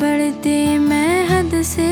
बढ़ते मैं हद से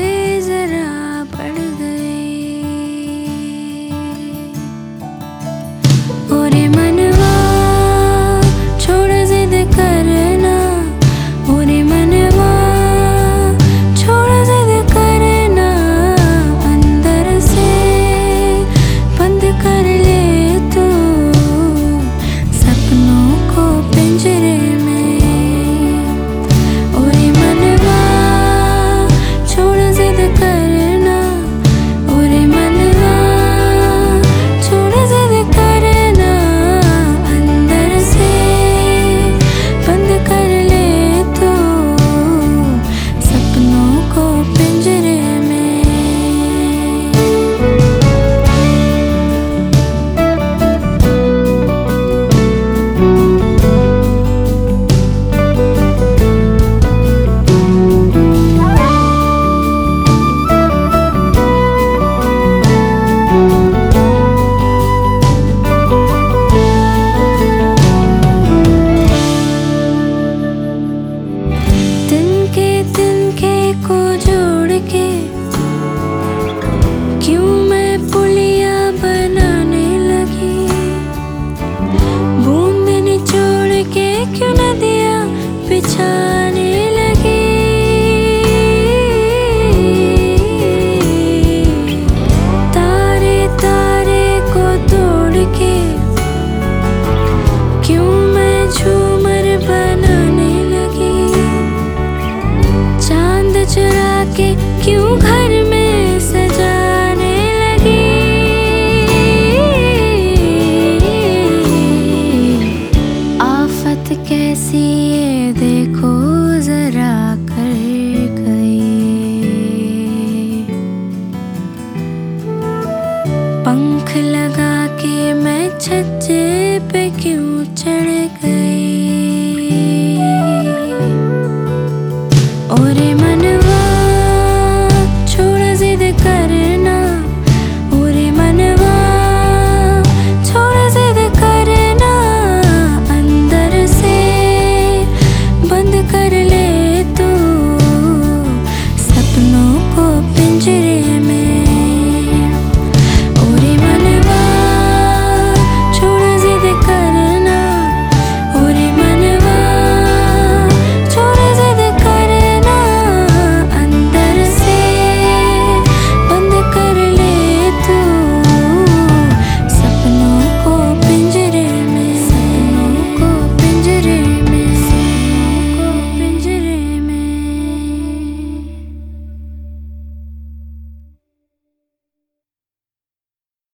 देखो जरा कर पंख लगा के मैं छज्जे पे क्यों चढ़ गई? change